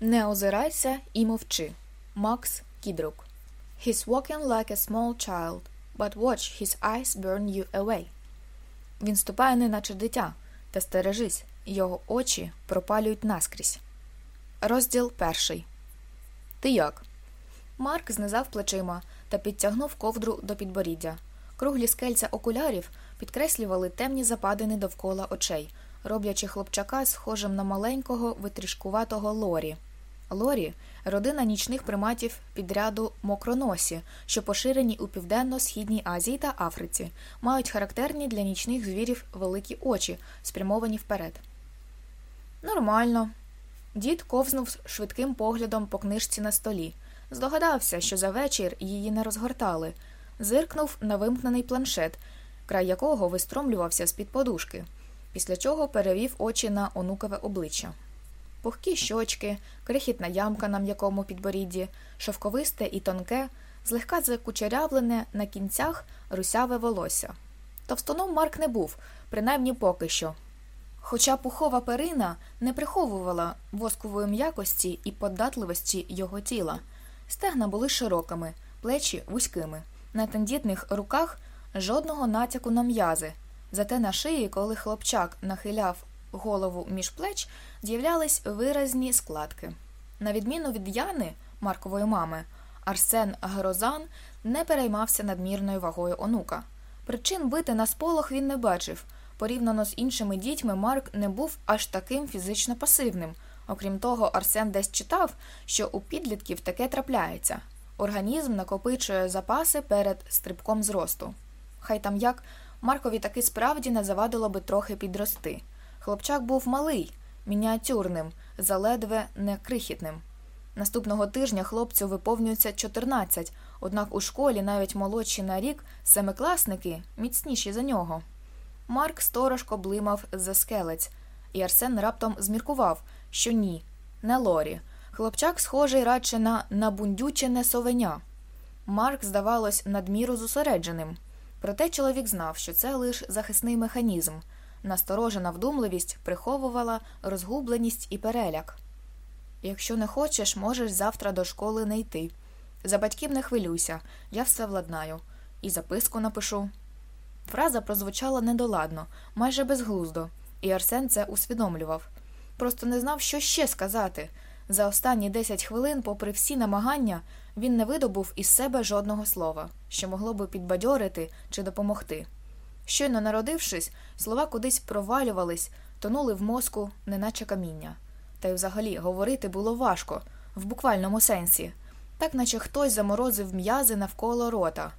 Не озирайся і мовчи. Макс Кідрук. He's walking like a small child, but watch his eyes burn you away. Він ступає неначе дитя, та стережись, його очі пропалюють наскрізь. Розділ перший. Ти як? Марк знизав плечима та підтягнув ковдру до підборіддя. Круглі скельця окулярів підкреслювали темні западини довкола очей, роблячи хлопчака схожим на маленького витрішкуватого лорі. Лорі родина нічних приматів підряду мокроносі, що поширені у південно-східній Азії та Африці, мають характерні для нічних звірів великі очі, спрямовані вперед. Нормально. Дід ковзнув швидким поглядом по книжці на столі. Здогадався, що за вечір її не розгортали, зиркнув на вимкнений планшет, край якого вистромлювався з під подушки, після чого перевів очі на онукове обличчя. Пухкі щочки, крихітна ямка на м'якому підборідді, шовковисте і тонке, злегка закучерявлене на кінцях русяве волосся. Товстоном Марк не був, принаймні поки що. Хоча пухова перина не приховувала воскової м'якості і податливості його тіла, стегна були широкими, плечі вузькими, на тендітних руках жодного натяку на м'язи, зате на шиї, коли хлопчак нахиляв голову між плеч, з'являлись виразні складки. На відміну від Яни, Маркової мами, Арсен Грозан не переймався надмірною вагою онука. Причин бити на сполох він не бачив. Порівняно з іншими дітьми, Марк не був аж таким фізично пасивним. Окрім того, Арсен десь читав, що у підлітків таке трапляється. Організм накопичує запаси перед стрибком зросту. Хай там як Маркові таки справді не завадило би трохи підрости. Хлопчак був малий, мініатюрним, заледве не крихітним. Наступного тижня хлопцю виповнюється 14, однак у школі навіть молодші на рік семикласники міцніші за нього. Марк сторожко блимав за скелець, і Арсен раптом зміркував, що ні, не Лорі. Хлопчак схожий радше на набундючене совеня. Марк, здавалось, надміру зосередженим. Проте чоловік знав, що це лише захисний механізм. Насторожена вдумливість приховувала розгубленість і переляк. Якщо не хочеш, можеш завтра до школи не йти. За батьків не хвилюйся, я все владнаю. І записку напишу. Фраза прозвучала недоладно, майже безглуздо, і Арсен це усвідомлював. Просто не знав, що ще сказати. За останні десять хвилин, попри всі намагання, він не видобув із себе жодного слова, що могло би підбадьорити чи допомогти. Щойно народившись, слова кудись провалювались, тонули в мозку, неначе каміння. Та й взагалі говорити було важко, в буквальному сенсі, так наче хтось заморозив м'язи навколо рота.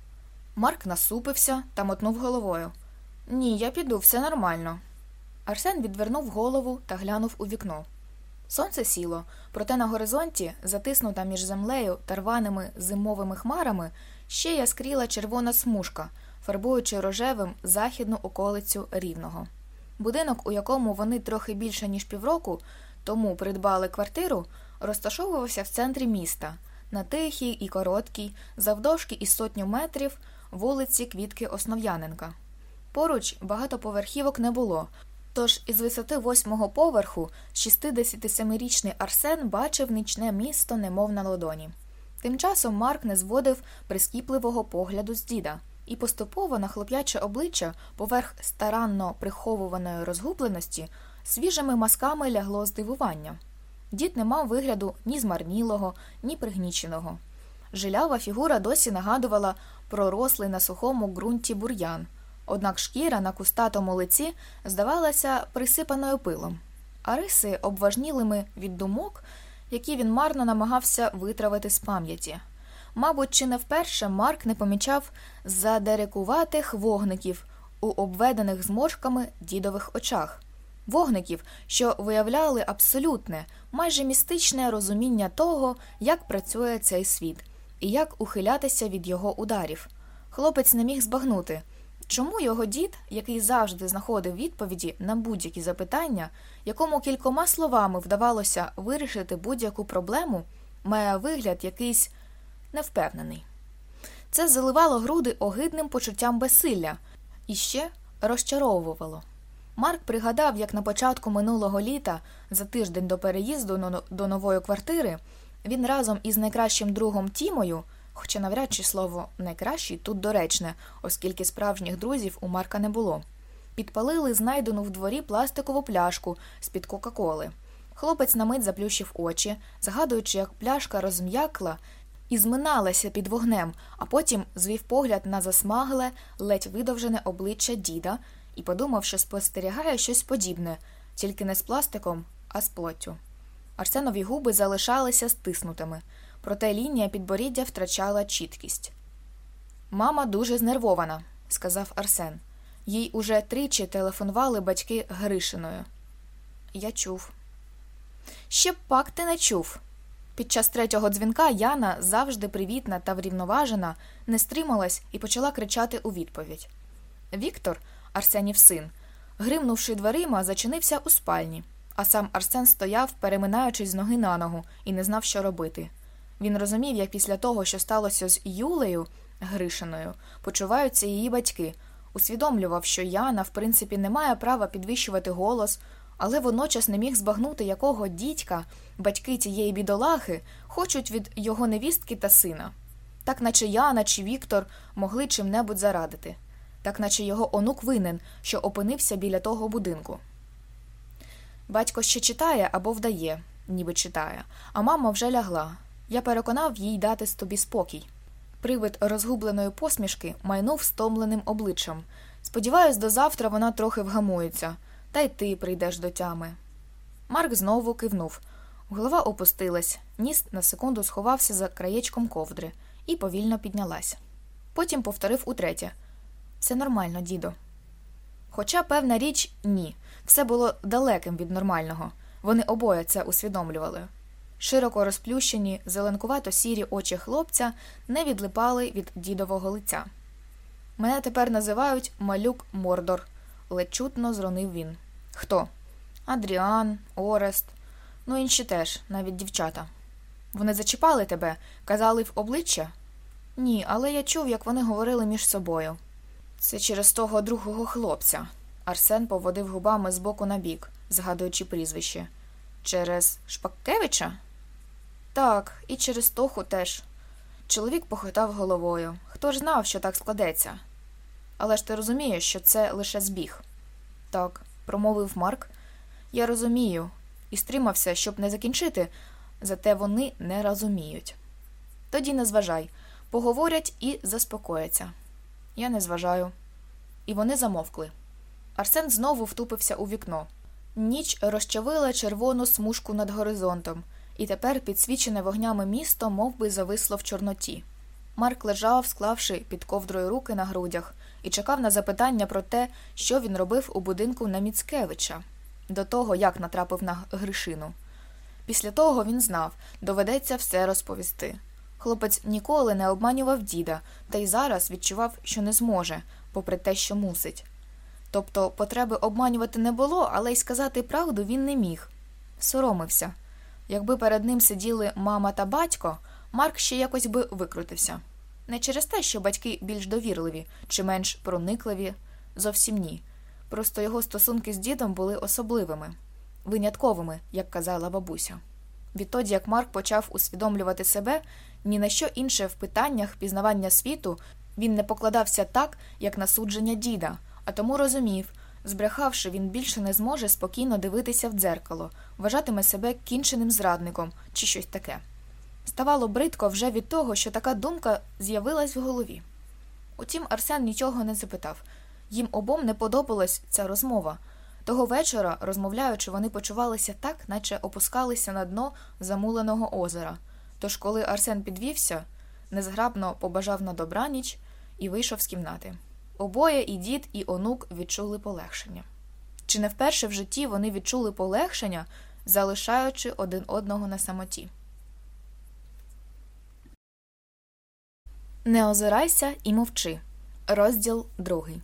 Марк насупився та мотнув головою. Ні, я піду, все нормально. Арсен відвернув голову та глянув у вікно. Сонце сіло, проте на горизонті, затиснута між землею та рваними зимовими хмарами, ще яскріла червона смужка, фарбуючи рожевим західну околицю рівного. Будинок, у якому вони трохи більше ніж півроку тому придбали квартиру, розташовувався в центрі міста, на тихій і короткій, завдовжки із сотню метрів вулиці Квітки Основ'яненка. Поруч багатоповерхівок не було, тож із висоти восьмого поверху 67-річний Арсен бачив нічне місто, немов на ладоні. Тим часом Марк не зводив прискіпливого погляду з діда, і поступово на хлоп'яче обличчя поверх старанно приховуваної розгубленості свіжими масками лягло здивування. Дід не мав вигляду ні змарнілого, ні пригніченого. Жилява фігура досі нагадувала пророслий на сухому ґрунті бур'ян, однак шкіра на кустатому лиці здавалася присипаною пилом, а риси обважнілими від думок, які він марно намагався витравити з пам'яті. Мабуть, чи не вперше Марк не помічав задерекуватих вогників у обведених зморшками дідових очах, вогників, що виявляли абсолютне, майже містичне розуміння того, як працює цей світ і як ухилятися від його ударів. Хлопець не міг збагнути, чому його дід, який завжди знаходив відповіді на будь-які запитання, якому кількома словами вдавалося вирішити будь-яку проблему, має вигляд якийсь невпевнений. Це заливало груди огидним почуттям безсилля і ще розчаровувало. Марк пригадав, як на початку минулого літа, за тиждень до переїзду до нової квартири, він разом із найкращим другом Тімою, хоча навряд чи слово найкращий тут доречне, оскільки справжніх друзів у Марка не було, підпалили знайдену в дворі пластикову пляшку з під Кока-Коли. Хлопець на мить заплющив очі, згадуючи, як пляшка розм'якла і зминалася під вогнем, а потім звів погляд на засмагле, ледь видовжене обличчя діда і подумав, що спостерігає щось подібне, тільки не з пластиком, а з плоттю. Арсенові губи залишалися стиснутими, проте лінія підборіддя втрачала чіткість. Мама дуже знервована, сказав Арсен. Їй уже тричі телефонували батьки Гришиною. Я чув. Ще пак ти не чув. Під час третього дзвінка Яна, завжди привітна та врівноважена, не стрималась і почала кричати у відповідь. Віктор, Арсенів син, гримнувши дверима, зачинився у спальні, а сам Арсен стояв, переминаючись з ноги на ногу, і не знав, що робити. Він розумів, як після того, що сталося з Юлею Гришиною, почуваються її батьки, усвідомлював, що Яна, в принципі, не має права підвищувати голос, але водночас не міг збагнути, якого дідька батьки цієї бідолахи хочуть від його невістки та сина, так наче Яна чи Віктор могли чим-небудь зарадити, так наче його онук винен, що опинився біля того будинку. Батько ще читає або вдає, ніби читає, а мама вже лягла. Я переконав їй дати тобі спокій. Привид розгубленої посмішки майнув стомленим обличчям. Сподіваюсь, до завтра вона трохи вгамується, та й ти прийдеш до тями. Марк знову кивнув. Голова опустилась, ніс на секунду сховався за краєчком ковдри і повільно піднялася. Потім повторив утретє все нормально, дідо. Хоча, певна річ, ні, все було далеким від нормального. Вони обоє це усвідомлювали. Широко розплющені, зеленкувато сірі очі хлопця не відлипали від дідового лиця. Мене тепер називають малюк Мордор, ледь чутно зронив він. Хто? Адріан, Орест, ну інші теж, навіть дівчата. Вони зачіпали тебе, казали в обличчя? Ні, але я чув, як вони говорили між собою. Це через того другого хлопця. Арсен поводив губами з боку на бік, згадуючи прізвище. Через Шпаккевича? Так, і через Тоху теж. Чоловік похитав головою. Хто ж знав, що так складеться? Але ж ти розумієш, що це лише збіг. Так, промовив Марк. Я розумію, і стримався, щоб не закінчити, зате вони не розуміють. Тоді не зважай, поговорять і заспокояться. Я не зважаю. І вони замовкли. Арсен знову втупився у вікно. Ніч розчавила червону смужку над горизонтом, і тепер підсвічене вогнями місто мов би, зависло в Чорноті. Марк лежав, склавши під ковдрою руки на грудях, і чекав на запитання про те, що він робив у будинку на Міцкевича, до того, як натрапив на Гришину. Після того він знав, доведеться все розповісти. Хлопець ніколи не обманював діда, та й зараз відчував, що не зможе, попри те, що мусить. Тобто потреби обманювати не було, але й сказати правду він не міг. Соромився. Якби перед ним сиділи мама та батько, Марк ще якось би викрутився. Не через те, що батьки більш довірливі чи менш проникливі, зовсім ні. Просто його стосунки з дідом були особливими, винятковими, як казала бабуся. Відтоді, як Марк почав усвідомлювати себе, ні на що інше в питаннях пізнавання світу він не покладався так, як на судження діда, а тому розумів, збрехавши, він більше не зможе спокійно дивитися в дзеркало, вважатиме себе кінченим зрадником чи щось таке. Ставало бридко вже від того, що така думка з'явилась в голові. Утім, Арсен нічого не запитав їм обом не подобалась ця розмова. Того вечора, розмовляючи, вони почувалися так, наче опускалися на дно замуленого озера. Тож, коли Арсен підвівся, незграбно побажав на добраніч і вийшов з кімнати. Обоє і дід, і онук відчули полегшення. Чи не вперше в житті вони відчули полегшення, залишаючи один одного на самоті? Не озирайся і мовчи. Розділ другий.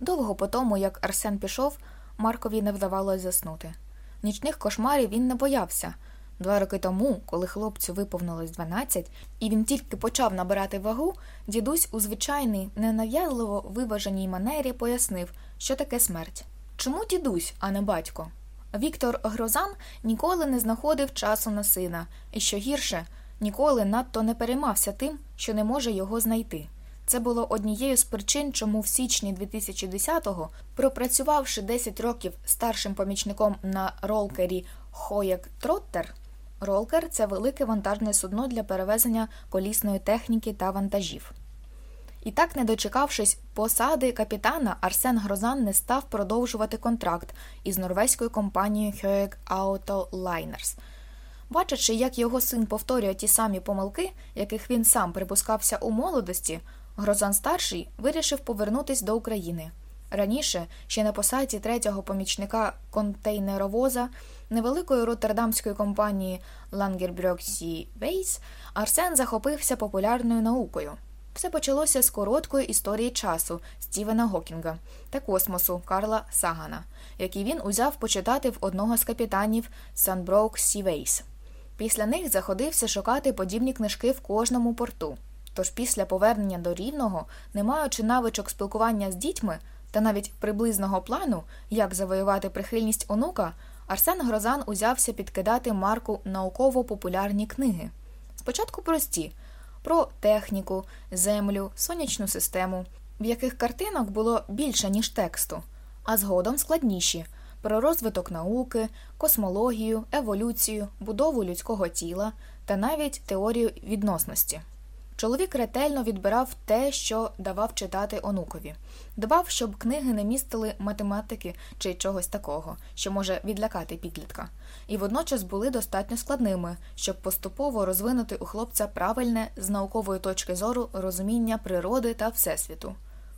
Довго по тому, як Арсен пішов, Маркові не вдавалося заснути. Нічних кошмарів він не боявся. Два роки тому, коли хлопцю виповнилось 12, і він тільки почав набирати вагу, дідусь у звичайній, ненав'язливо виваженій манері пояснив, що таке смерть, Чому дідусь, а не батько? Віктор Грозан ніколи не знаходив часу на сина, і що гірше, ніколи надто не переймався тим, що не може його знайти. Це було однією з причин, чому в січні 2010-го, пропрацювавши 10 років старшим помічником на ролкері Хоєк Троттер, ролкер це велике вантажне судно для перевезення колісної техніки та вантажів. І так, не дочекавшись посади капітана, Арсен Грозан не став продовжувати контракт із норвезькою компанією Höeg Auto Liners. Бачачи, як його син повторює ті самі помилки, яких він сам припускався у молодості, Грозан старший вирішив повернутися до України. Раніше, ще на посаді третього помічника контейнеровоза невеликої роттердамської компанії Sea Ways, Арсен захопився популярною наукою. Все почалося з короткої історії часу Стівена Гокінга та космосу Карла Сагана, який він узяв почитати в одного з капітанів Sunbrook Seaways. Після них заходився шукати подібні книжки в кожному порту. Тож після повернення до рівного, не маючи навичок спілкування з дітьми та навіть приблизного плану, як завоювати прихильність онука, Арсен Грозан узявся підкидати Марку науково-популярні книги. Спочатку прості про техніку, землю, сонячну систему, в яких картинок було більше, ніж тексту, а згодом складніші про розвиток науки, космологію, еволюцію, будову людського тіла та навіть теорію відносності. Чоловік ретельно відбирав те, що давав читати онукові, дбав, щоб книги не містили математики чи чогось такого, що може відлякати підлітка, і водночас були достатньо складними, щоб поступово розвинути у хлопця правильне з наукової точки зору розуміння природи та всесвіту.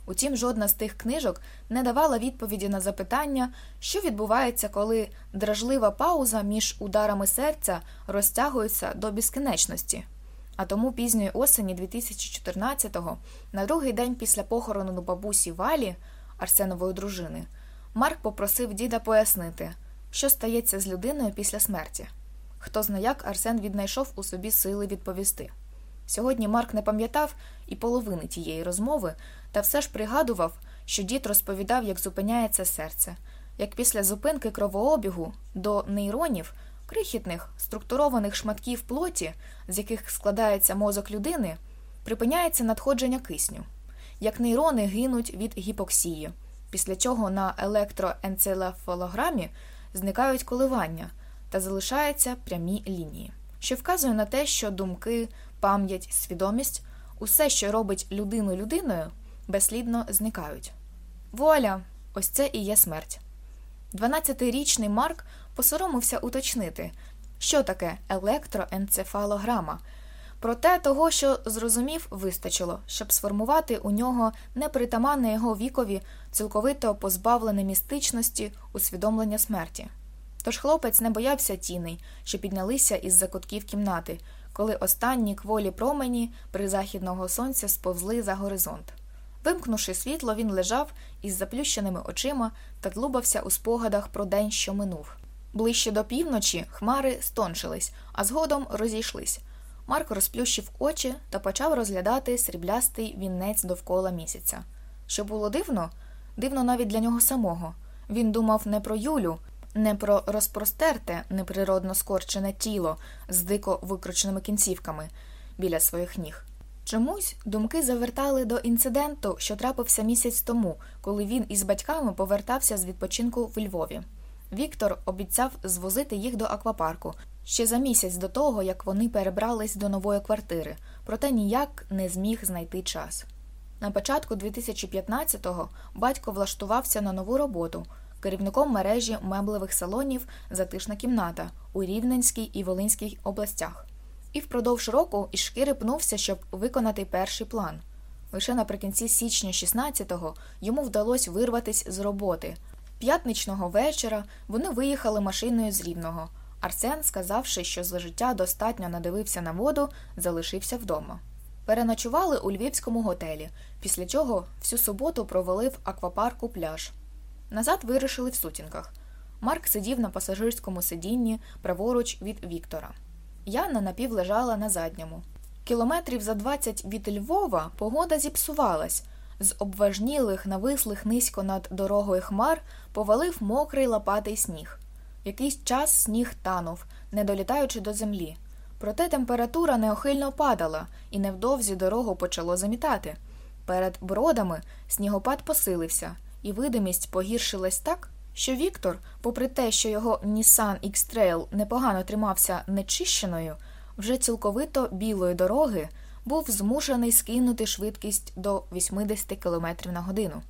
Утім, жодна з тих книжок не давала відповіді на запитання, що відбувається, коли дражлива пауза між ударами серця розтягується до безкінечності. А тому пізньої осені 2014-го, на другий день після похорону бабусі Валі, Арсенової дружини, Марк попросив діда пояснити, що стається з людиною після смерті. Хто зна як Арсен віднайшов у собі сили відповісти. Сьогодні Марк не пам'ятав і половини тієї розмови, та все ж пригадував, що дід розповідав, як зупиняється серце, як після зупинки кровообігу до нейронів крихітних структурованих шматків плоті, з яких складається мозок людини, припиняється надходження кисню, як нейрони гинуть від гіпоксії, після чого на електроенцелефалограмі зникають коливання та залишаються прямі лінії, що вказує на те, що думки, пам'ять, свідомість, усе, що робить людину людиною, безслідно зникають. Вуаля! Ось це і є смерть. 12-річний Марк посоромився уточнити, що таке електроенцефалограма. Проте того, що зрозумів, вистачило, щоб сформувати у нього непритаманне його вікові, цілковито позбавлене містичності усвідомлення смерті. Тож хлопець не боявся тіней, що піднялися із закутків кімнати, коли останні кволі промені призахідного сонця сповзли за горизонт. Вимкнувши світло, він лежав із заплющеними очима та тлубався у спогадах про день, що минув. Ближче до півночі хмари стоншились, а згодом розійшлись. Марк розплющив очі та почав розглядати сріблястий вінець довкола місяця. Що було дивно, дивно навіть для нього самого. Він думав не про Юлю, не про розпростерте, неприродно скорчене тіло з дико викрученими кінцівками біля своїх ніг. Чомусь думки завертали до інциденту, що трапився місяць тому, коли він із батьками повертався з відпочинку в Львові. Віктор обіцяв звозити їх до аквапарку ще за місяць до того, як вони перебрались до нової квартири, проте ніяк не зміг знайти час. На початку 2015-го батько влаштувався на нову роботу керівником мережі меблевих салонів Затишна кімната у Рівненській і Волинській областях. І впродовж року із шкіри пнувся, щоб виконати перший план. Лише наприкінці січня 16-го йому вдалося вирватися з роботи, П'ятничного вечора вони виїхали машиною з Рівного. Арсен, сказавши, що за життя достатньо надивився на воду, залишився вдома. Переночували у львівському готелі, після чого всю суботу провели в аквапарку пляж. Назад вирушили в сутінках. Марк сидів на пасажирському сидінні праворуч від Віктора. Яна напів лежала на задньому. Кілометрів за 20 від Львова погода зіпсувалась, З обважнілих, навислих низько над дорогою хмар повалив мокрий лопатий сніг. Якийсь час сніг танув, не долітаючи до землі. Проте температура неохильно падала, і невдовзі дорогу почало замітати. Перед бродами снігопад посилився, і видимість погіршилась так, що Віктор, попри те, що його Nissan X-Trail непогано тримався нечищеною, вже цілковито білої дороги був змушений скинути швидкість до 80 км на годину.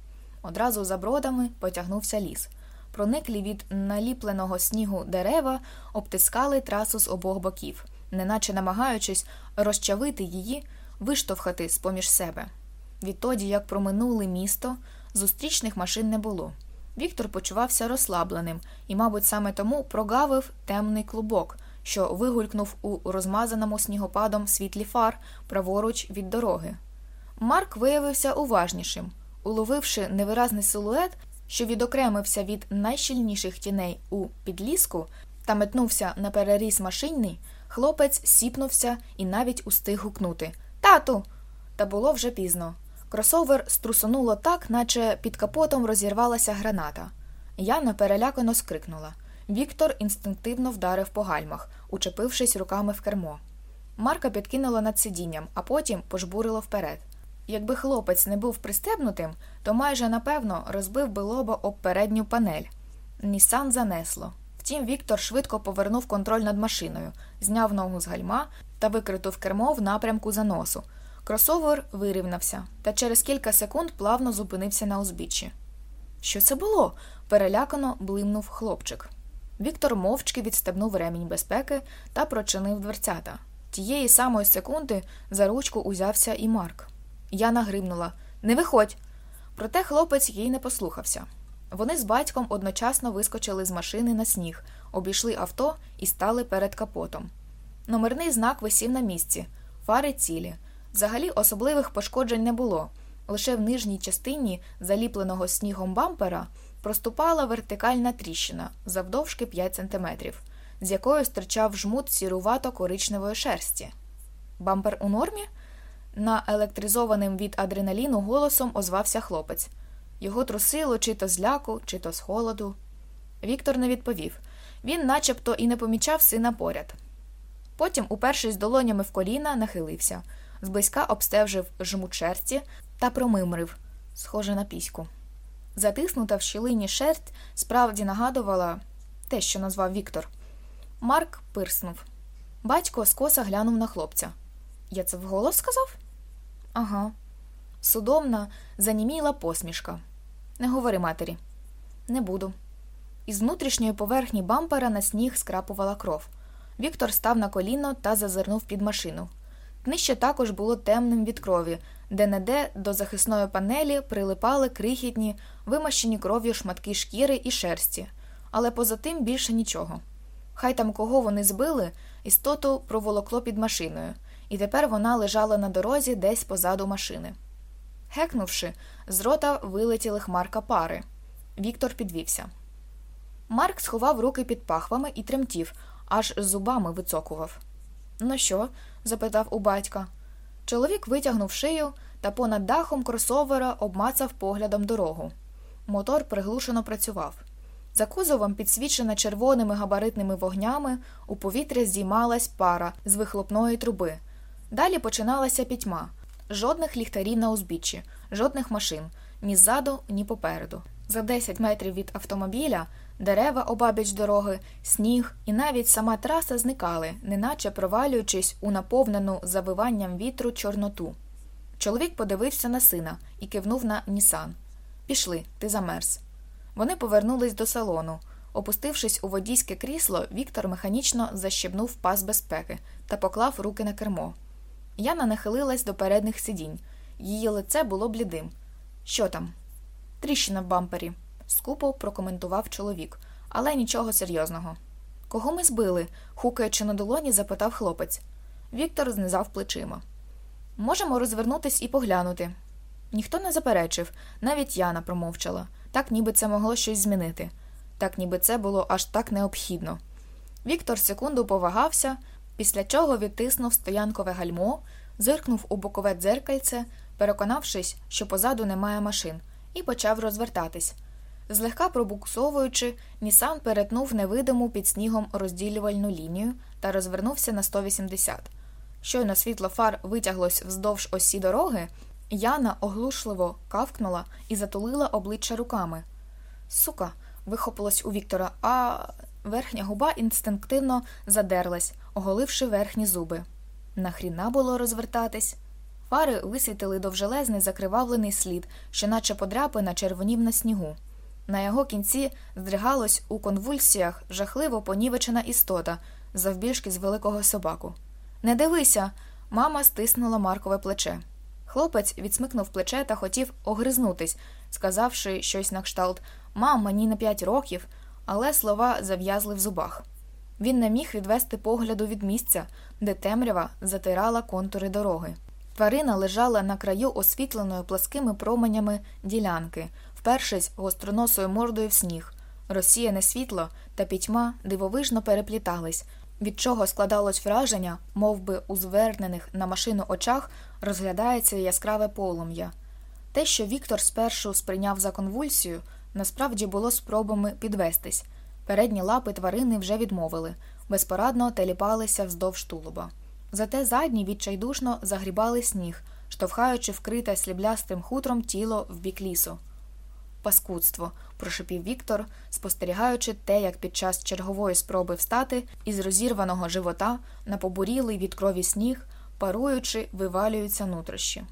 Одразу за бродами потягнувся ліс. Прониклі від наліпленого снігу дерева обтискали трасу з обох боків, неначе намагаючись розчавити її, виштовхати з поміж себе. Відтоді, як проминули місто, зустрічних машин не було. Віктор почувався розслабленим і, мабуть, саме тому прогавив темний клубок, що вигулькнув у розмазаному снігопадом світлі фар праворуч від дороги. Марк виявився уважнішим, уловивши невиразний силует, що відокремився від найщільніших тіней у підліску та метнувся на переріз машинний, хлопець сіпнувся і навіть устиг гукнути Тату! Та було вже пізно. Кросовер струсонуло так, наче під капотом розірвалася граната. Яна перелякано скрикнула. Віктор інстинктивно вдарив по гальмах, учепившись руками в кермо. Марка підкинула над сидінням, а потім пожбурило вперед. Якби хлопець не був пристебнутим, то майже напевно розбив би лоба об передню панель. Нісан занесло. Втім, Віктор швидко повернув контроль над машиною, зняв ногу з гальма та викритив кермо в напрямку заносу. Кросовер вирівнявся та через кілька секунд плавно зупинився на узбіччі. Що це було? перелякано блимнув хлопчик. Віктор мовчки відстебнув ремінь безпеки та прочинив дверцята. Тієї самої секунди за ручку узявся і Марк. Я нагримнула Не виходь. Проте хлопець їй не послухався. Вони з батьком одночасно вискочили з машини на сніг, обійшли авто і стали перед капотом. Номерний знак висів на місці, фари цілі. Взагалі особливих пошкоджень не було. Лише в нижній частині заліпленого снігом бампера проступала вертикальна тріщина завдовжки 5 см, з якою стирчав жмут сірувато коричневої шерсті. Бампер у нормі? Наелектризованим від адреналіну голосом озвався хлопець. Його трусило чи то з ляку, чи то з холоду. Віктор не відповів він начебто і не помічав сина поряд. Потім, упершись долонями в коліна, нахилився, зблизька обстежив жмут шерсті та промимрив, схоже на піську. Затиснута в щілині шерсть справді нагадувала те, що назвав Віктор. Марк пирснув. Батько скоса глянув на хлопця. Я це вголос сказав? Ага. Судомна, заніміла посмішка. Не говори матері. Не буду. Із внутрішньої поверхні бампера на сніг скрапувала кров. Віктор став на коліно та зазирнув під машину. Днище також було темним від крові, де неде до захисної панелі прилипали крихітні, вимащені кров'ю шматки шкіри і шерсті, але поза тим більше нічого. Хай там кого вони збили, істоту проволокло під машиною, і тепер вона лежала на дорозі десь позаду машини. Гекнувши, з рота вилетіли хмарка пари. Віктор підвівся. Марк сховав руки під пахвами і тремтів, аж зубами вицокував. Ну що? запитав у батька. Чоловік витягнув шию та понад дахом кросовера обмацав поглядом дорогу. Мотор приглушено працював. За кузовом, підсвічена червоними габаритними вогнями, у повітря здіймалась пара з вихлопної труби. Далі починалася пітьма. Жодних ліхтарів на узбіччі, жодних машин ні ззаду, ні попереду. За 10 метрів від автомобіля дерева обабіч дороги, сніг і навіть сама траса зникали, неначе провалюючись у наповнену завиванням вітру Чорноту. Чоловік подивився на сина і кивнув на Нісан. Пішли, ти замерз. Вони повернулись до салону. Опустившись у водійське крісло, Віктор механічно защебнув пас безпеки та поклав руки на кермо. Яна нахилилась до передніх сидінь. Її лице було блідим. Що там? Тріщина в бампері, скупо прокоментував чоловік, але нічого серйозного. Кого ми збили? хукаючи на долоні, запитав хлопець. Віктор знизав плечима. Можемо розвернутись і поглянути. Ніхто не заперечив, навіть Яна промовчала, так ніби це могло щось змінити, так ніби це було аж так необхідно. Віктор секунду повагався, після чого відтиснув стоянкове гальмо, зиркнув у бокове дзеркальце, переконавшись, що позаду немає машин, і почав розвертатись. Злегка пробуксовуючи, Нісан перетнув невидиму під снігом розділювальну лінію та розвернувся на 180. Щойно світло фар витяглось вздовж осі дороги, Яна оглушливо кавкнула і затулила обличчя руками. Сука, вихопилось у Віктора, а верхня губа інстинктивно задерлась, оголивши верхні зуби. Нахріна було розвертатись. Фари висвітили довжелезний закривавлений слід, що наче подряпина червонів на снігу. На його кінці здригалась у конвульсіях жахливо понівечена істота, завбільшки з великого собаку. Не дивися. Мама стиснула Маркове плече. Хлопець відсмикнув плече та хотів огризнутись, сказавши щось на кшталт Мам, мені на п'ять років, але слова зав'язли в зубах. Він не міг відвести погляду від місця, де темрява затирала контури дороги. Тварина лежала на краю освітленої пласкими променями ділянки, впершись гостроносою мордою в сніг. Розсіяне світло та пітьма дивовижно переплітались, від чого складалось враження, мов би у звернених на машину очах розглядається яскраве полум'я. Те, що Віктор спершу сприйняв за конвульсію, насправді було спробами підвестись. Передні лапи тварини вже відмовили, безпорадно теліпалися вздовж тулуба. Зате задні відчайдушно загрібали сніг, штовхаючи вкрите сліблястим хутром тіло в бік лісу. Паскудство, прошепів Віктор, спостерігаючи те, як під час чергової спроби встати із розірваного живота на побурілий від крові сніг, паруючи, вивалюються нутрощі.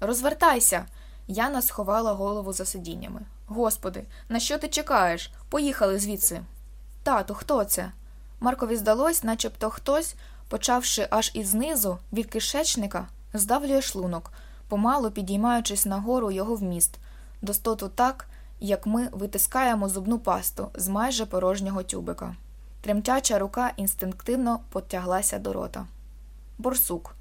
Розвертайся. Яна сховала голову за сидіннями. Господи, на що ти чекаєш? Поїхали звідси. Тату, хто це? Маркові здалось, начебто хтось, почавши аж із знизу, від кишечника, здавлює шлунок, помалу підіймаючись нагору його вміст, достоту так, як ми витискаємо зубну пасту з майже порожнього тюбика. Тремтяча рука інстинктивно потяглася до рота. Борсук.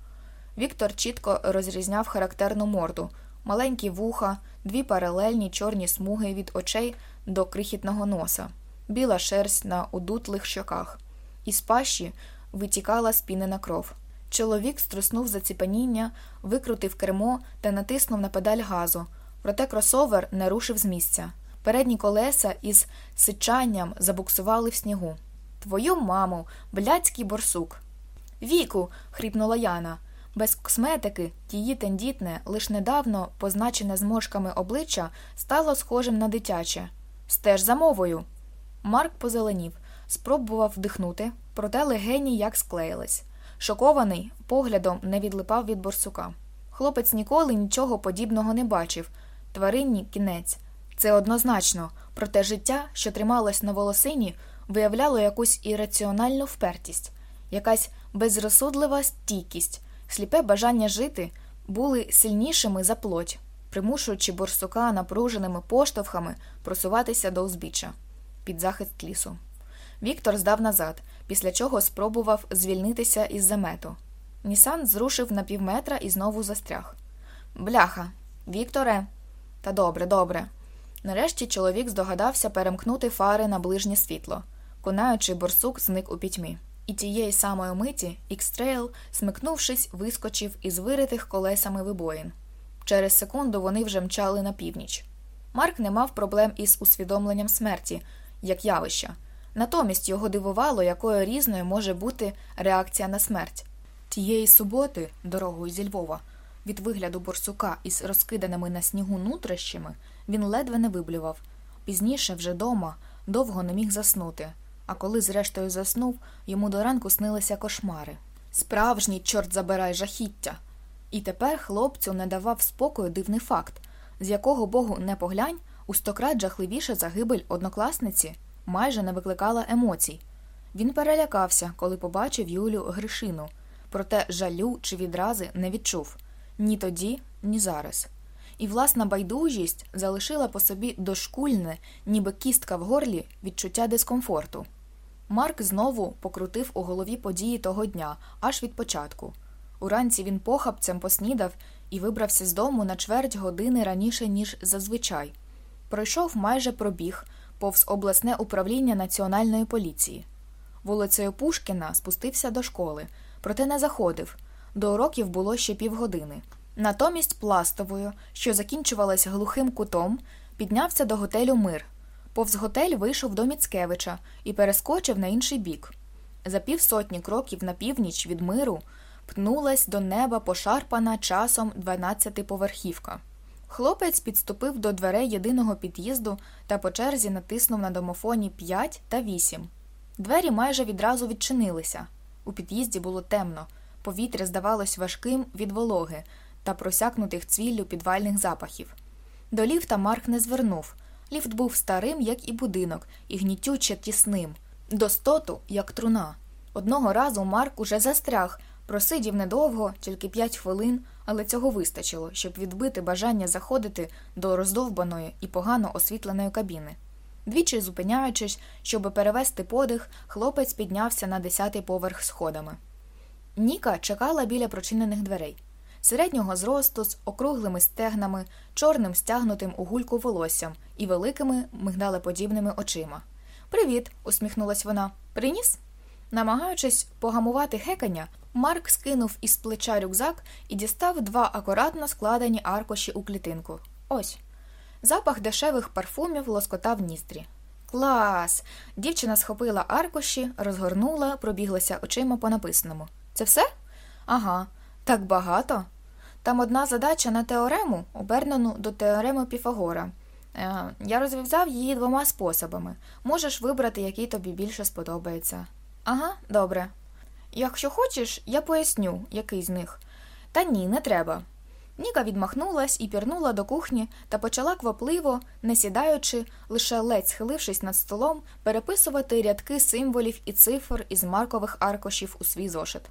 Віктор чітко розрізняв характерну морду, маленькі вуха, дві паралельні чорні смуги від очей до крихітного носа, біла шерсть на удутлих щоках. Із пащі витікала спінена кров. Чоловік струснув заціпаніння, викрутив кермо та натиснув на педаль газу, проте кросовер не рушив з місця. Передні колеса із сичанням забуксували в снігу. Твою маму, блядський борсук. Віку. хріпнула Яна. Без косметики тії тендітне, лиш недавно позначене зморшками обличчя, стало схожим на дитяче. Стеж за мовою. Марк позеленів, спробував вдихнути, проте легені як склеїлись. Шокований, поглядом не відлипав від борсука. Хлопець ніколи нічого подібного не бачив. Тваринні кінець. Це однозначно, проте життя, що трималось на волосині, виявляло якусь ірраціональну впертість, якась безрозсудлива стійкість, сліпе бажання жити були сильнішими за плоть, примушуючи борсука напруженими поштовхами просуватися до узбіччя під захист лісу. Віктор здав назад, після чого спробував звільнитися із замету. Nissan зрушив на півметра і знову застряг. Бляха, Вікторе. Та добре, добре. Нарешті чоловік здогадався перемкнути фари на ближнє світло. Конаючий борсук зник у пітьмі. І тієї самої миті X-Trail, смикнувшись, вискочив із виритих колесами вибоїн. Через секунду вони вже мчали на північ. Марк не мав проблем із усвідомленням смерті, як явища. Натомість його дивувало, якою різною може бути реакція на смерть. Тієї суботи, дорогою зі Львова, від вигляду борсука із розкиданими на снігу нутрищами, він ледве не виблював. Пізніше, вже дома, довго не міг заснути, а коли, зрештою, заснув, йому до ранку снилися кошмари. Справжній, чорт забирай жахіття. І тепер хлопцю не давав спокою дивний факт, з якого богу не поглянь, у стократ жахливіша загибель однокласниці майже не викликала емоцій. Він перелякався, коли побачив Юлю Гришину, проте жалю чи відрази не відчув ні тоді, ні зараз. І власна байдужість залишила по собі дошкульне, ніби кістка в горлі, відчуття дискомфорту. Марк знову покрутив у голові події того дня, аж від початку. Уранці він похапцем поснідав і вибрався з дому на чверть години раніше, ніж зазвичай. Пройшов майже пробіг повз обласне управління національної поліції. Вулицею Пушкіна спустився до школи, проте не заходив. До уроків було ще півгодини. Натомість пластовою, що закінчувалась глухим кутом, піднявся до готелю Мир. Повз готель вийшов до Міцкевича і перескочив на інший бік. За півсотні кроків на північ від миру пнулась до неба пошарпана часом дванадцятиповерхівка. Хлопець підступив до дверей єдиного під'їзду та по черзі натиснув на домофоні 5 та 8. Двері майже відразу відчинилися. У під'їзді було темно, повітря здавалось важким від вологи та просякнутих цвіллю підвальних запахів. До ліфта Марк не звернув. Ліфт був старим, як і будинок, і гнітюче тісним, достоту, як труна. Одного разу Марк уже застряг, просидів недовго, тільки п'ять хвилин, але цього вистачило, щоб відбити бажання заходити до роздовбаної і погано освітленої кабіни. Двічі зупиняючись, щоб перевести подих, хлопець піднявся на десятий поверх сходами. Ніка чекала біля прочинених дверей. Середнього зросту з округлими стегнами, чорним стягнутим у гульку волоссям і великими мигдалеподібними очима. Привіт, усміхнулась вона. Приніс? Намагаючись погамувати хекання, Марк скинув із плеча рюкзак і дістав два акуратно складені аркуші у клітинку. Ось. Запах дешевих парфумів лоскотав ніздрі. Клас! Дівчина схопила аркуші, розгорнула, пробіглася очима по написаному. Це все? Ага, так багато. Там одна задача на теорему, обернену до теореми Піфагора. Е, я розв'язав її двома способами. Можеш вибрати, який тобі більше сподобається. Ага, добре. Якщо хочеш, я поясню, який з них. Та ні, не треба. Ніка відмахнулась і пірнула до кухні та почала квапливо, не сідаючи, лише ледь схилившись над столом, переписувати рядки символів і цифр із маркових аркошів у свій зошит.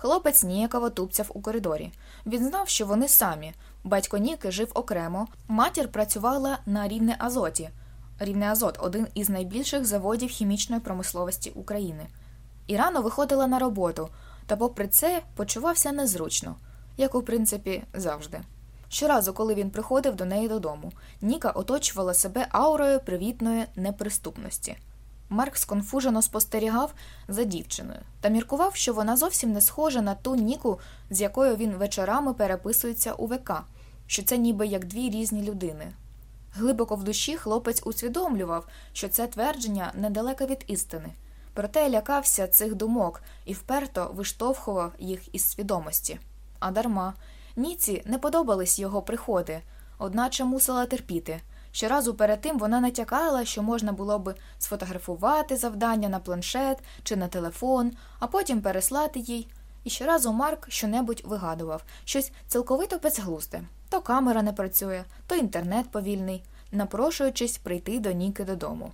Хлопець ніяково тупцяв у коридорі. Він знав, що вони самі. Батько Ніки жив окремо, матір працювала на рівне Азоті. Рівне Азот один із найбільших заводів хімічної промисловості України. І рано виходила на роботу, та, попри це, почувався незручно, як у принципі завжди. Щоразу, коли він приходив до неї додому, Ніка оточувала себе аурою привітної неприступності. Марк сконфужено спостерігав за дівчиною та міркував, що вона зовсім не схожа на ту Ніку, з якою він вечорами переписується у ВК, що це ніби як дві різні людини. Глибоко в душі хлопець усвідомлював, що це твердження недалеко від істини, проте лякався цих думок і вперто виштовхував їх із свідомості. А дарма Ніці не подобались його приходи, одначе мусила терпіти. Щоразу перед тим вона натякала, що можна було би сфотографувати завдання на планшет чи на телефон, а потім переслати їй. І щоразу Марк щонебудь вигадував щось цілковито безглузде. То камера не працює, то інтернет повільний, напрошуючись прийти до Ніки додому.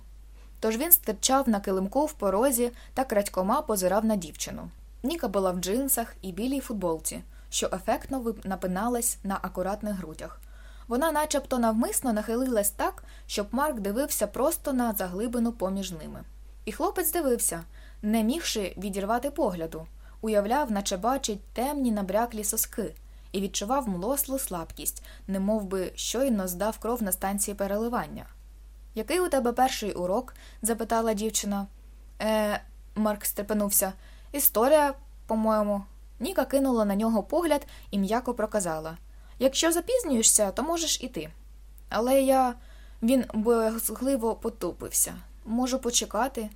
Тож він стирчав на килимку в порозі та крадькома позирав на дівчину. Ніка була в джинсах і білій футболці, що ефектно напиналась на акуратних грудях. Вона начебто навмисно нахилилась так, щоб Марк дивився просто на заглибину поміж ними. І хлопець дивився, не мігши відірвати погляду, уявляв, наче бачить темні набряклі соски, і відчував млослу слабкість, немов би щойно здав кров на станції переливання. Який у тебе перший урок? запитала дівчина. Е, Марк стрепенувся. Історія, по-моєму. Ніка кинула на нього погляд і м'яко проказала Якщо запізнюєшся, то можеш іти. Але я. Він боязгливо потупився. Можу почекати.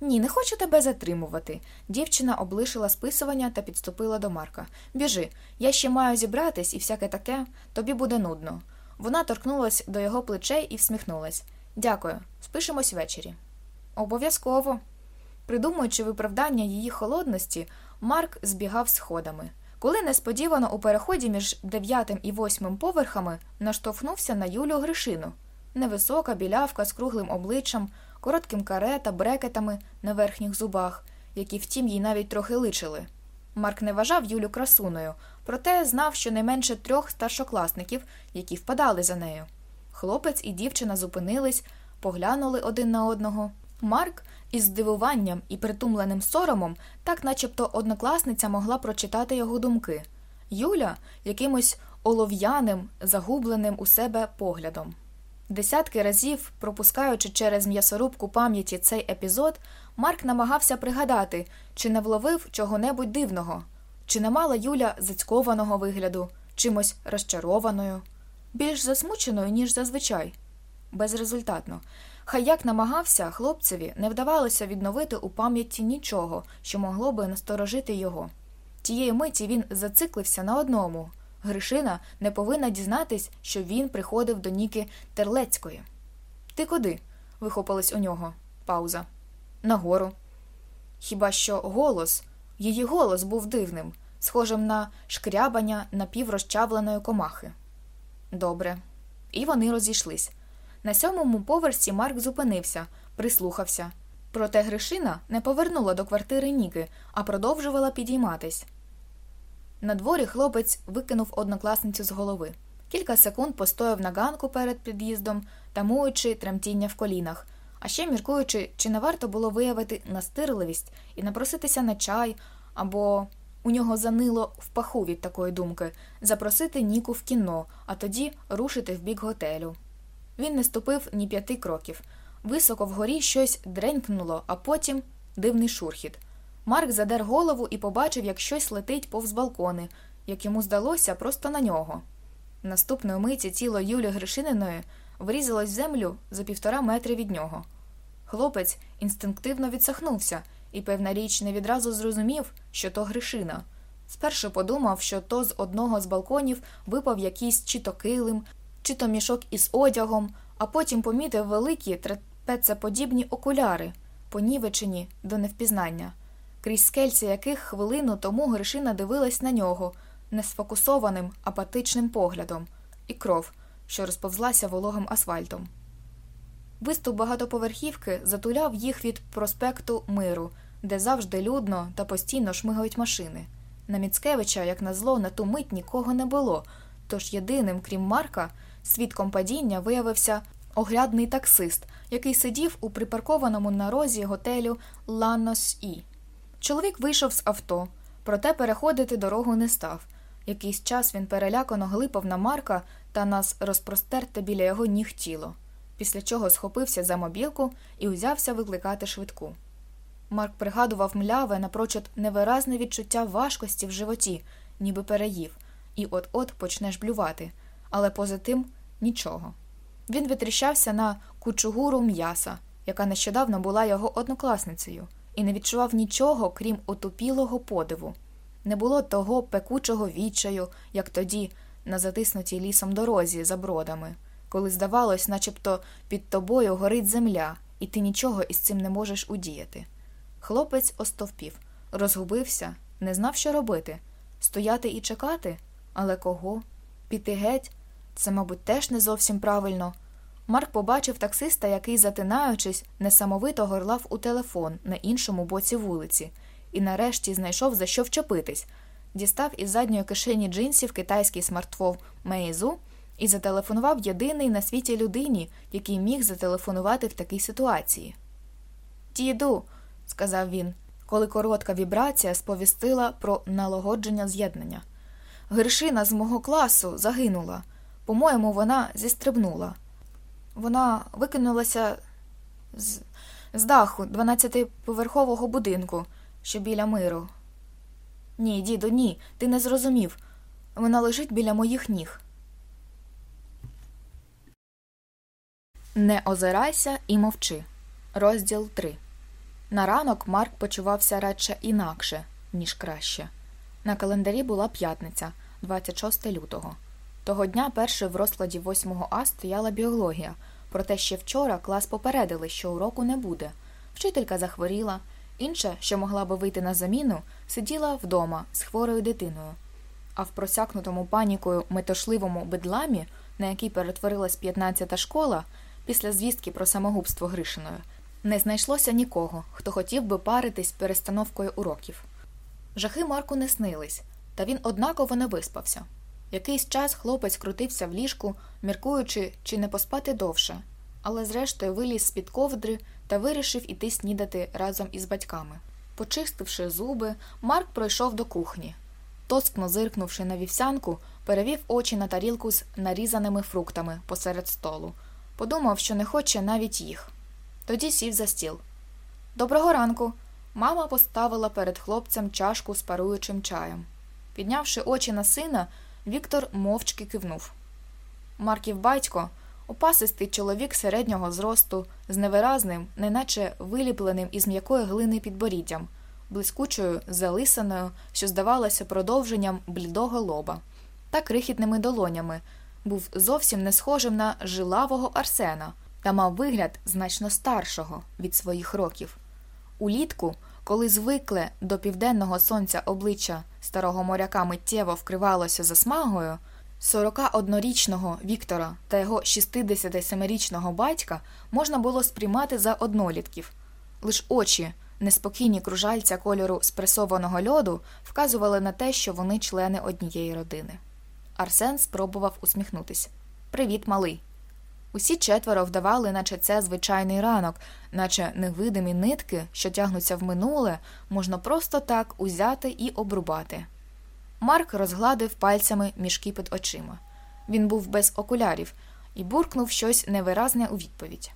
Ні, не хочу тебе затримувати. Дівчина облишила списування та підступила до Марка. Біжи, я ще маю зібратись і всяке таке, тобі буде нудно. Вона торкнулась до його плечей і всміхнулась. Дякую, спишемось ввечері. Обов'язково. Придумуючи виправдання її холодності, Марк збігав сходами коли несподівано у переході між дев'ятим і восьмим поверхами наштовхнувся на Юлю Гришину. Невисока білявка з круглим обличчям, коротким каре та брекетами на верхніх зубах, які, втім, їй навіть трохи личили. Марк не вважав Юлю красуною, проте знав щонайменше трьох старшокласників, які впадали за нею. Хлопець і дівчина зупинились, поглянули один на одного. Марк із здивуванням і притумленим соромом, так начебто однокласниця могла прочитати його думки. Юля якимось олов'яним, загубленим у себе поглядом. Десятки разів, пропускаючи через м'ясорубку пам'яті цей епізод, Марк намагався пригадати, чи не вловив чого-небудь дивного, чи не мала Юля зацькованого вигляду, чимось розчарованою, більш засмученою, ніж зазвичай. Безрезультатно. Хай як намагався, хлопцеві не вдавалося відновити у пам'яті нічого, що могло би насторожити його. Тієї миті він зациклився на одному. Гришина не повинна дізнатись, що він приходив до Ніки Терлецької. Ти куди? вихопилась у нього. Пауза. Нагору. Хіба що голос, її голос був дивним, схожим на шкрябання напіврозчавленої комахи. Добре. І вони розійшлись. На сьомому поверсі Марк зупинився, прислухався. Проте Гришина не повернула до квартири Ніки, а продовжувала підійматись. На дворі хлопець викинув однокласницю з голови. Кілька секунд постояв на ганку перед під'їздом, тамуючи тремтіння в колінах, а ще міркуючи, чи не варто було виявити настирливість і напроситися на чай, або у нього занило в паху від такої думки запросити Ніку в кіно, а тоді рушити в бік готелю. Він не ступив ні п'яти кроків. Високо вгорі щось дренькнуло, а потім дивний шурхіт. Марк задер голову і побачив, як щось летить повз балкони, як йому здалося просто на нього. Наступної миті тіло Юлі Гришининої врізалось в землю за півтора метри від нього. Хлопець інстинктивно відсахнувся і, певна річ, не відразу зрозумів, що то Гришина. Спершу подумав, що то з одного з балконів випав якийсь чи то килим, чи то мішок із одягом, а потім помітив великі трапецеподібні окуляри, понівечені до невпізнання, крізь скельці яких хвилину тому Гришина дивилась на нього несфокусованим, апатичним поглядом, і кров, що розповзлася вологим асфальтом. Виступ багатоповерхівки затуляв їх від проспекту Миру, де завжди людно та постійно шмигають машини. На Міцкевича, як назло, на ту мить нікого не було, тож єдиним, крім Марка, свідком падіння виявився оглядний таксист, який сидів у припаркованому на розі готелю Ланос І. Чоловік вийшов з авто, проте переходити дорогу не став. Якийсь час він перелякано глипав на Марка та нас розпростерте біля його ніг тіло, після чого схопився за мобілку і узявся викликати швидку. Марк пригадував мляве напрочуд невиразне відчуття важкості в животі, ніби переїв, і от-от почнеш блювати, але поза тим нічого. Він витріщався на кучугуру м'яса, яка нещодавно була його однокласницею, і не відчував нічого, крім отупілого подиву. Не було того пекучого відчаю, як тоді, на затиснутій лісом дорозі за бродами, коли здавалось, начебто під тобою горить земля, і ти нічого із цим не можеш удіяти. Хлопець остовпів, розгубився, не знав, що робити стояти і чекати, але кого? Піти геть? Це, мабуть, теж не зовсім правильно. Марк побачив таксиста, який, затинаючись, несамовито горлав у телефон на іншому боці вулиці і нарешті знайшов за що вчепитись, дістав із задньої кишені джинсів китайський смартфон Мейзу і зателефонував єдиний на світі людині, який міг зателефонувати в такій ситуації. Діду, сказав він, коли коротка вібрація сповістила про налагодження з'єднання. Гершина з мого класу загинула. По-моєму, вона зістрибнула. Вона викинулася з, з даху 12-поверхового будинку що біля миру. Ні, діду, ні, ти не зрозумів. Вона лежить біля моїх ніг. Не озирайся і мовчи. Розділ 3 На ранок Марк почувався радше інакше, ніж краще. На календарі була п'ятниця, 26 лютого. Того дня перший в розкладі 8 А стояла біологія, проте ще вчора клас попередили, що уроку не буде. Вчителька захворіла, Інша, що могла би вийти на заміну, сиділа вдома з хворою дитиною, а в просякнутому панікою метошливому бедламі, на який перетворилась 15-та школа, після звістки про самогубство Гришиною, не знайшлося нікого, хто хотів би паритись перестановкою уроків. Жахи Марку не снились, та він однаково не виспався. Якийсь час хлопець крутився в ліжку, міркуючи, чи не поспати довше, але зрештою виліз з під ковдри та вирішив іти снідати разом із батьками. Почистивши зуби, Марк пройшов до кухні. Тоскно зиркнувши на вівсянку, перевів очі на тарілку з нарізаними фруктами посеред столу. Подумав, що не хоче навіть їх. Тоді сів за стіл. Доброго ранку. Мама поставила перед хлопцем чашку з паруючим чаєм. Піднявши очі на сина, Віктор мовчки кивнув. Марків батько, опасистий чоловік середнього зросту, з невиразним, неначе виліпленим із м'якої глини підборіддям, блискучою, залисаною, що здавалося продовженням блідого лоба, та крихітними долонями, був зовсім не схожим на жилавого Арсена та мав вигляд значно старшого від своїх років. Улітку, коли звикле до південного сонця обличчя старого моряка миттєво вкривалося засмагою, 41-річного Віктора та його 67-річного батька можна було сприймати за однолітків. Лиш очі, неспокійні кружальця кольору спресованого льоду, вказували на те, що вони члени однієї родини. Арсен спробував усміхнутися. Привіт, малий. Усі четверо вдавали, наче це звичайний ранок, наче невидимі нитки, що тягнуться в минуле, можна просто так узяти і обрубати. Марк розгладив пальцями мішки під очима. Він був без окулярів і буркнув щось невиразне у відповідь.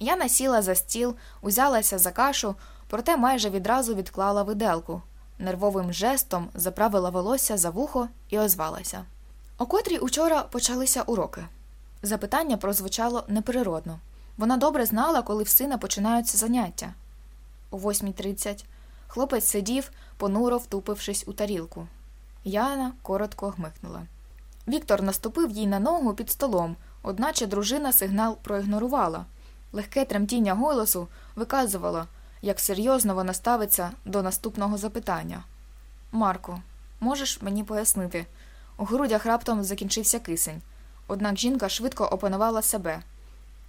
Я насіла за стіл, узялася за кашу, проте майже відразу відклала виделку, нервовим жестом заправила волосся за вухо і озвалася. О котрій учора почалися уроки. Запитання прозвучало неприродно. Вона добре знала, коли в сина починаються заняття. О 8.30 хлопець сидів, понуро втупившись у тарілку. Яна коротко гмикнула. Віктор наступив їй на ногу під столом, одначе дружина сигнал проігнорувала. Легке тремтіння голосу виказувало, як серйозно вона ставиться до наступного запитання. Марко, можеш мені пояснити? У грудях раптом закінчився кисень. Однак жінка швидко опанувала себе.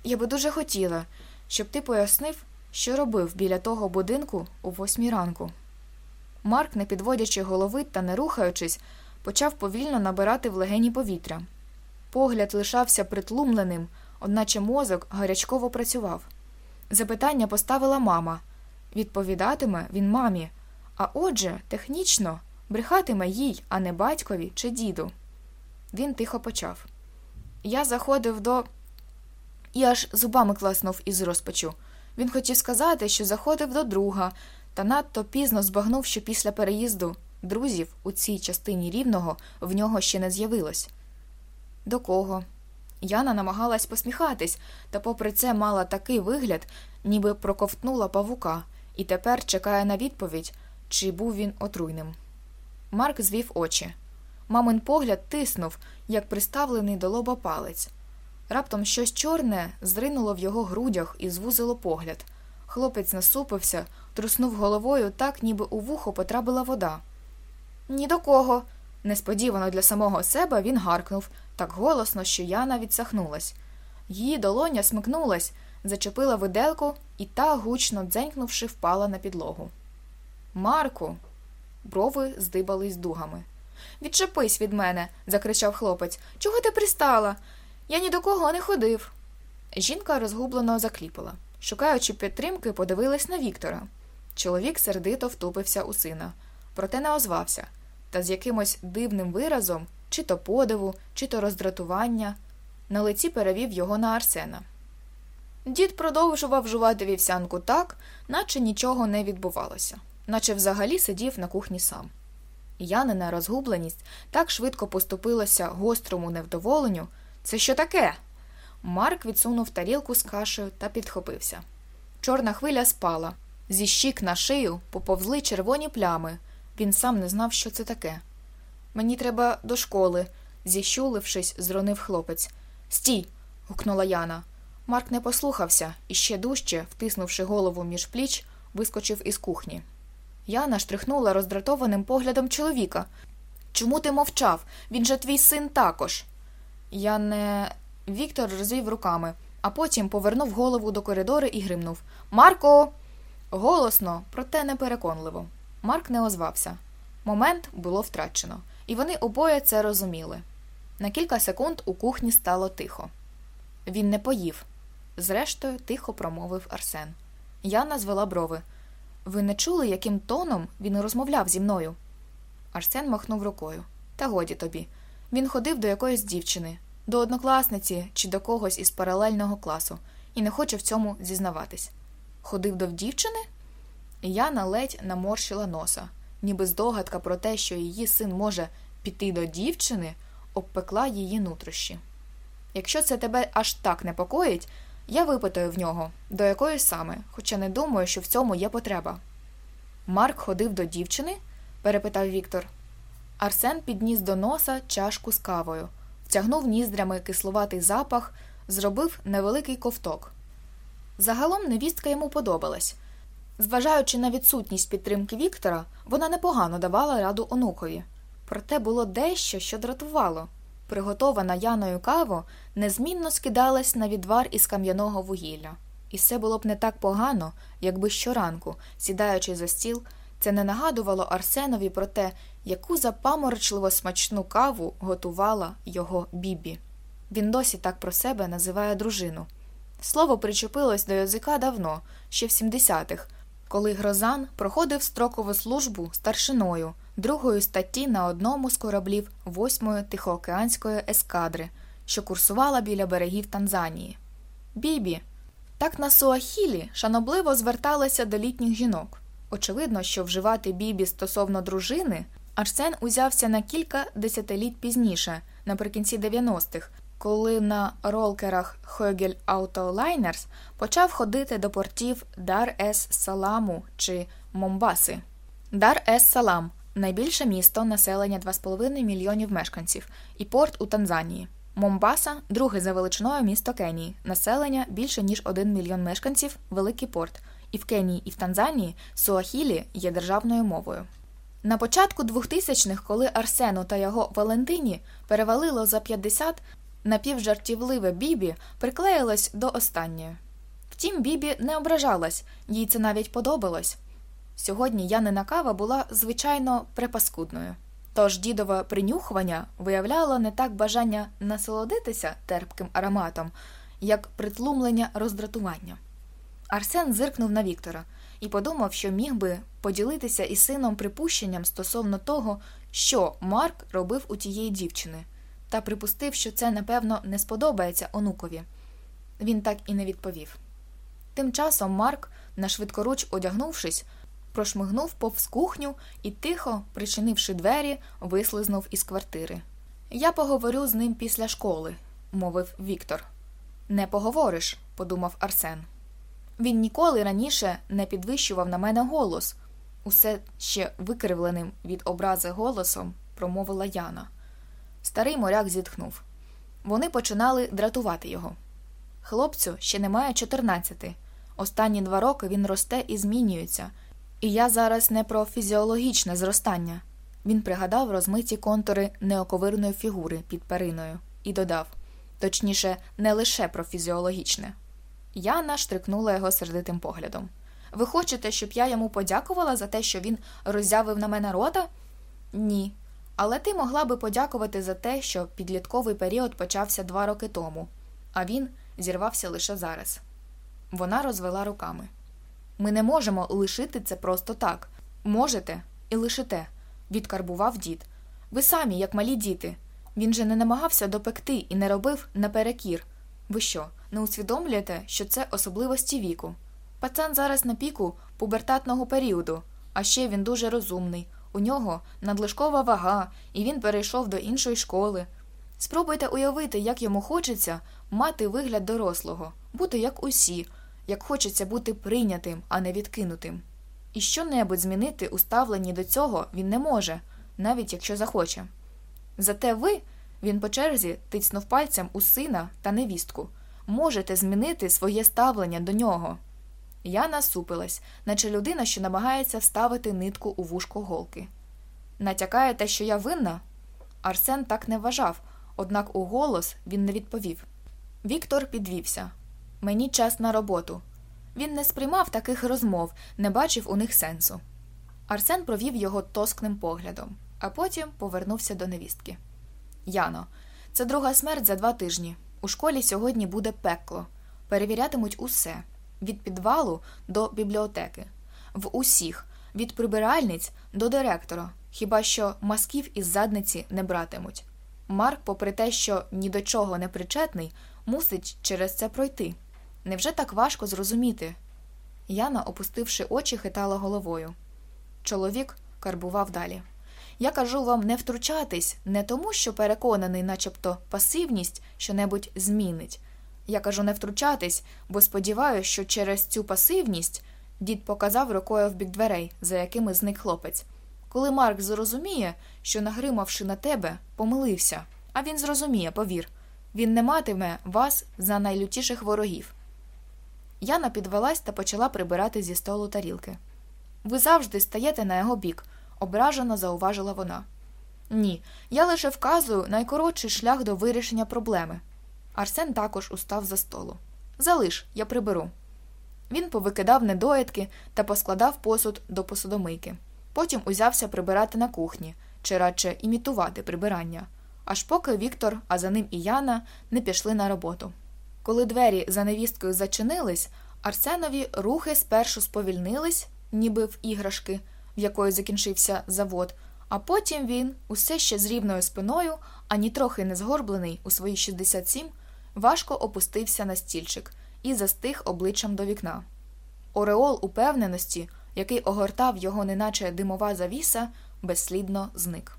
Я би дуже хотіла, щоб ти пояснив, що робив біля того будинку у восьмій ранку. Марк, не підводячи голови та не рухаючись, почав повільно набирати в легені повітря. Погляд лишався притлумленим, одначе мозок гарячково працював. Запитання поставила мама відповідатиме він мамі, а отже, технічно брехатиме їй, а не батькові чи діду. Він тихо почав. Я заходив до. І аж зубами класнув із розпачу. Він хотів сказати, що заходив до друга, та надто пізно збагнув, що після переїзду друзів у цій частині рівного в нього ще не з'явилось. До кого? Яна намагалась посміхатись, та, попри це, мала такий вигляд, ніби проковтнула павука, і тепер чекає на відповідь, чи був він отруйним. Марк звів очі. Мамин погляд тиснув, як приставлений до лоба палець. Раптом щось чорне зринуло в його грудях і звузило погляд. Хлопець насупився, труснув головою так, ніби у вухо потрапила вода. Ні до кого. Несподівано для самого себе він гаркнув так голосно, що Яна відсахнулась. Її долоня смикнулась, зачепила виделку і та, гучно дзенькнувши, впала на підлогу. Марку. Брови здибались дугами. Відчепись від мене, закричав хлопець. Чого ти пристала? Я ні до кого не ходив. Жінка розгублено закліпала. Шукаючи підтримки, подивилась на Віктора. Чоловік сердито втупився у сина, проте не озвався, та з якимось дивним виразом, чи то подиву, чи то роздратування, на лиці перевів його на Арсена. Дід продовжував жувати вівсянку так, наче нічого не відбувалося, наче взагалі сидів на кухні сам. Янина розгубленість так швидко поступилася гострому невдоволенню. Це що таке? Марк відсунув тарілку з кашею та підхопився. Чорна хвиля спала. Зі щік на шию поповзли червоні плями. Він сам не знав, що це таке. Мені треба до школи, зіщулившись, зронив хлопець. Стій. гукнула Яна. Марк не послухався і ще дужче, втиснувши голову між пліч, вискочив із кухні. Яна штрихнула роздратованим поглядом чоловіка. Чому ти мовчав? Він же твій син також. Я не. Віктор розвів руками, а потім повернув голову до коридори і гримнув Марко. Голосно, проте непереконливо. Марк не озвався. Момент було втрачено, і вони обоє це розуміли. На кілька секунд у кухні стало тихо. Він не поїв. Зрештою, тихо промовив Арсен. Яна звела брови. Ви не чули, яким тоном він розмовляв зі мною? Арсен махнув рукою. Та годі тобі. Він ходив до якоїсь дівчини, до однокласниці чи до когось із паралельного класу, і не хоче в цьому зізнаватись. Ходив до дівчини? Яна ледь наморщила носа, ніби здогадка про те, що її син може піти до дівчини обпекла її нутрощі. Якщо це тебе аж так непокоїть, я випитаю в нього, до якої саме, хоча не думаю, що в цьому є потреба. Марк ходив до дівчини? перепитав Віктор. Арсен підніс до носа чашку з кавою, втягнув ніздрями кислуватий запах, зробив невеликий ковток. Загалом невістка йому подобалась. Зважаючи на відсутність підтримки Віктора, вона непогано давала раду онукові. Проте було дещо, що дратувало. Приготована Яною кава незмінно скидалась на відвар із кам'яного вугілля. І все було б не так погано, якби щоранку, сідаючи за стіл, це не нагадувало Арсенові про те, яку запаморочливо смачну каву готувала його бібі. Він досі так про себе називає дружину. Слово причепилось до язика давно, ще в 70-х, коли Грозан проходив строкову службу старшиною другої статті на одному з кораблів 8-ї Тихоокеанської ескадри, що курсувала біля берегів Танзанії. Бібі. Так на Суахілі шанобливо зверталися до літніх жінок. Очевидно, що вживати бібі стосовно дружини Арсен узявся на кілька десятиліть пізніше, наприкінці 90-х, коли на ролкерах Хогель Autoliners почав ходити до портів Дар ес Саламу чи Момбаси. Дар ес Салам найбільше місто, населення 2,5 мільйонів мешканців, і порт у Танзанії. Момбаса друге за величиною місто Кенії, населення більше ніж 1 мільйон мешканців, великий порт. І в Кенії, і в Танзанії Суахілі є державною мовою. На початку 2000-х, коли Арсену та його Валентині перевалило за 50, напівжартівливе Бібі приклеїлось до останньої. Втім, Бібі не ображалась, їй це навіть подобалось. Сьогодні Янина кава була звичайно препаскудною. Тож дідове принюхування виявляло не так бажання насолодитися терпким ароматом, як притлумлення роздратування. Арсен зиркнув на Віктора і подумав, що міг би поділитися із сином припущенням стосовно того, що Марк робив у тієї дівчини, та припустив, що це, напевно, не сподобається онукові. Він так і не відповів. Тим часом Марк, нашвидкоруч одягнувшись, прошмигнув повз кухню і, тихо, причинивши двері, вислизнув із квартири. Я поговорю з ним після школи, мовив Віктор. Не поговориш, подумав Арсен. Він ніколи раніше не підвищував на мене голос, усе ще викривленим від образи голосом промовила Яна. Старий моряк зітхнув. Вони починали дратувати його. Хлопцю ще немає чотирнадцяти. Останні два роки він росте і змінюється, і я зараз не про фізіологічне зростання. Він пригадав розмиті контури неоковирної фігури під периною і додав точніше, не лише про фізіологічне. Яна штрикнула його сердитим поглядом. Ви хочете, щоб я йому подякувала за те, що він роззявив на мене рота? Ні. Але ти могла би подякувати за те, що підлітковий період почався два роки тому, а він зірвався лише зараз. Вона розвела руками. Ми не можемо лишити це просто так. Можете і лишите, відкарбував дід. Ви самі, як малі діти. Він же не намагався допекти і не робив наперекір. Ви що, не усвідомлюєте, що це особливості віку? Пацан зараз на піку пубертатного періоду, а ще він дуже розумний. У нього надлишкова вага, і він перейшов до іншої школи. Спробуйте уявити, як йому хочеться мати вигляд дорослого, бути як усі, як хочеться бути прийнятим, а не відкинутим. І що-небудь змінити у ставленні до цього він не може, навіть якщо захоче. Зате ви, він по черзі тицнув пальцем у сина та невістку, можете змінити своє ставлення до нього. Я насупилась, наче людина, що намагається вставити нитку у вушко голки. Натякаєте, що я винна? Арсен так не вважав, однак у голос він не відповів. Віктор підвівся. Мені час на роботу. Він не сприймав таких розмов, не бачив у них сенсу. Арсен провів його тоскним поглядом, а потім повернувся до невістки. Яно, це друга смерть за два тижні. У школі сьогодні буде пекло. Перевірятимуть усе від підвалу до бібліотеки, в усіх, від прибиральниць до директора, хіба що масків із задниці не братимуть. Марк, попри те, що ні до чого не причетний, мусить через це пройти. Невже так важко зрозуміти? Яна, опустивши очі, хитала головою. Чоловік карбував далі. Я кажу вам не втручатись не тому, що переконаний, начебто пасивність що-небудь змінить. Я кажу не втручатись, бо сподіваюся, що через цю пасивність дід показав рукою в бік дверей, за якими зник хлопець. Коли Марк зрозуміє, що, нагримавши на тебе, помилився, а він зрозуміє, повір, він не матиме вас за найлютіших ворогів. Яна підвелась та почала прибирати зі столу тарілки. Ви завжди стаєте на його бік, ображено зауважила вона. Ні, я лише вказую найкоротший шлях до вирішення проблеми. Арсен також устав за столу. Залиш, я приберу. Він повикидав недоїдки та поскладав посуд до посудомийки. Потім узявся прибирати на кухні, чи радше імітувати прибирання, аж поки Віктор, а за ним і Яна не пішли на роботу. Коли двері за невісткою зачинились, Арсенові рухи спершу сповільнились, ніби в іграшки, в якої закінчився завод, а потім він, усе ще з рівною спиною, ані трохи не згорблений у свої 67, важко опустився на стільчик і застиг обличчям до вікна. Ореол упевненості, який огортав його, неначе димова завіса, безслідно зник.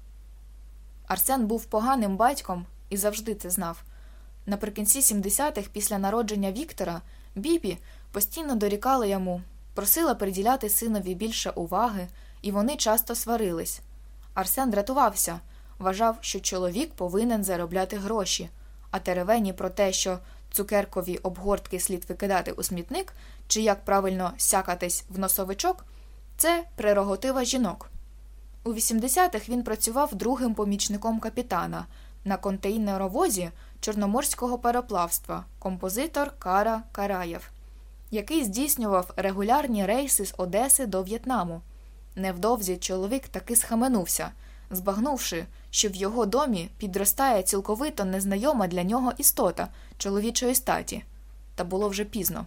Арсен був поганим батьком і завжди це знав. Наприкінці 70-х, після народження Віктора, Бібі постійно дорікала йому, просила приділяти синові більше уваги, і вони часто сварились. Арсен дратувався, вважав, що чоловік повинен заробляти гроші, а теревені про те, що цукеркові обгортки слід викидати у смітник, чи як правильно сякатись в носовичок, це прерогатива жінок. У 80-х він працював другим помічником капітана на контейнеровозі чорноморського пароплавства, композитор Кара Караєв, який здійснював регулярні рейси з Одеси до В'єтнаму. Невдовзі чоловік таки схаменувся, збагнувши, що в його домі підростає цілковито незнайома для нього істота чоловічої статі, та було вже пізно.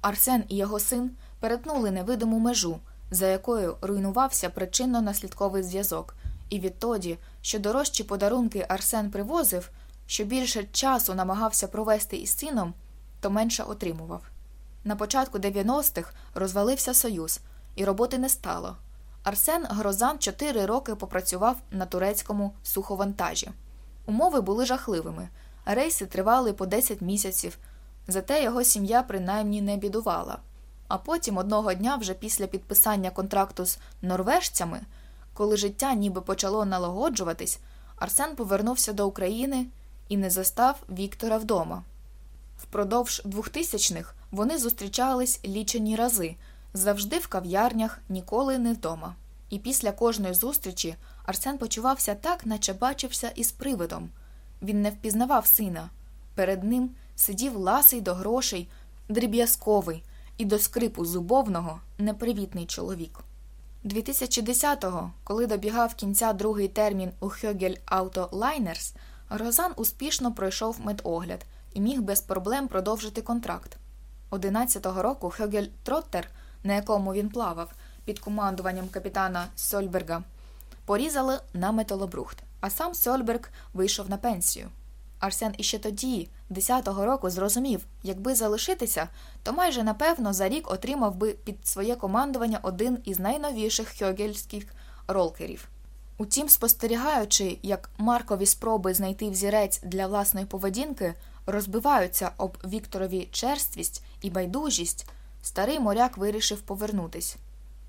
Арсен і його син перетнули невидиму межу, за якою руйнувався причинно-наслідковий зв'язок, і відтоді, що дорожчі подарунки Арсен привозив, що більше часу намагався провести із сином, то менше отримував. На початку 90-х розвалився Союз, і роботи не стало. Арсен Грозан чотири роки попрацював на турецькому суховантажі. Умови були жахливими, рейси тривали по 10 місяців, зате його сім'я принаймні не бідувала. А потім одного дня, вже після підписання контракту з норвежцями, коли життя ніби почало налагоджуватись, Арсен повернувся до України і не застав Віктора вдома. Впродовж 2000-х вони зустрічались лічені рази завжди в кав'ярнях, ніколи не вдома. І після кожної зустрічі Арсен почувався так, наче бачився із привидом. Він не впізнавав сина. Перед ним сидів ласий до грошей, дріб'язковий і до скрипу зубовного непривітний чоловік. 2010-го, коли добігав кінця другий термін у Хьогель Auto Liners, Розан успішно пройшов медогляд і міг без проблем продовжити контракт. 11-го року Хьогель Троттер – на якому він плавав під командуванням капітана Сольберга, порізали на металобрухт, а сам Сольберг вийшов на пенсію. Арсен іще тоді, 10-го року, зрозумів, якби залишитися, то майже напевно за рік отримав би під своє командування один із найновіших хьогельських ролкерів. Утім, спостерігаючи, як Маркові спроби знайти взірець для власної поведінки розбиваються об Вікторові черствість і байдужість, старий моряк вирішив повернутись.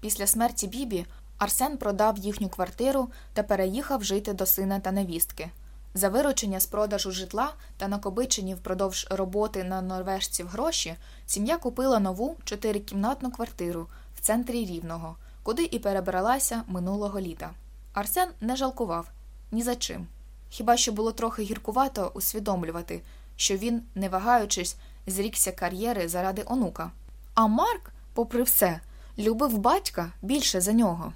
Після смерті Бібі Арсен продав їхню квартиру та переїхав жити до сина та невістки. За виручення з продажу житла та накобичені впродовж роботи на норвежців гроші, сім'я купила нову чотирикімнатну квартиру в центрі Рівного, куди і перебралася минулого літа. Арсен не жалкував ні за чим. Хіба що було трохи гіркувато усвідомлювати, що він, не вагаючись, зрікся кар'єри заради онука. А Марк, попри все, любив батька більше за нього.